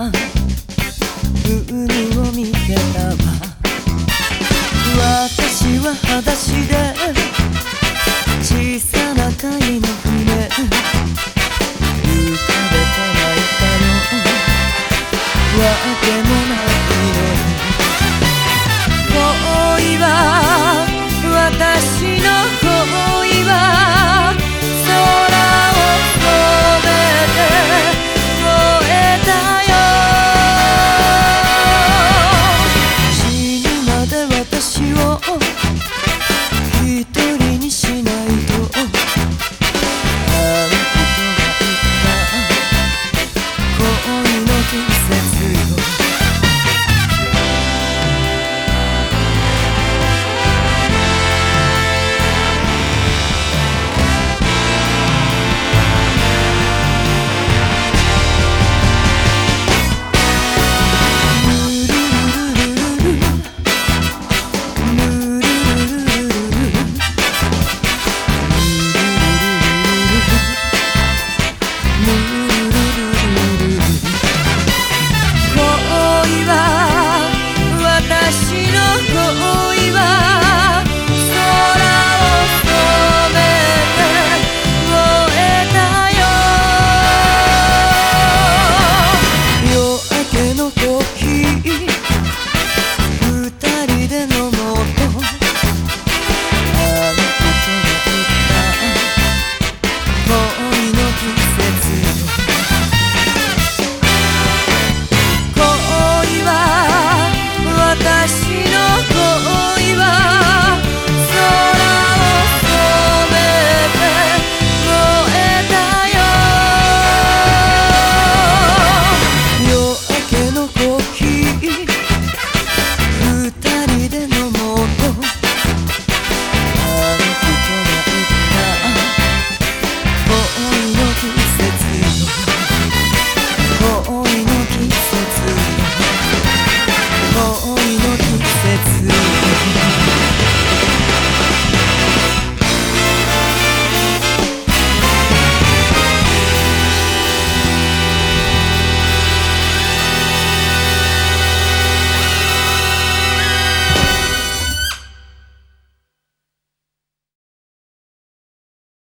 海を見てたわ私は裸足で小さな貝の船浮かべて泣いたのわけもないの恋は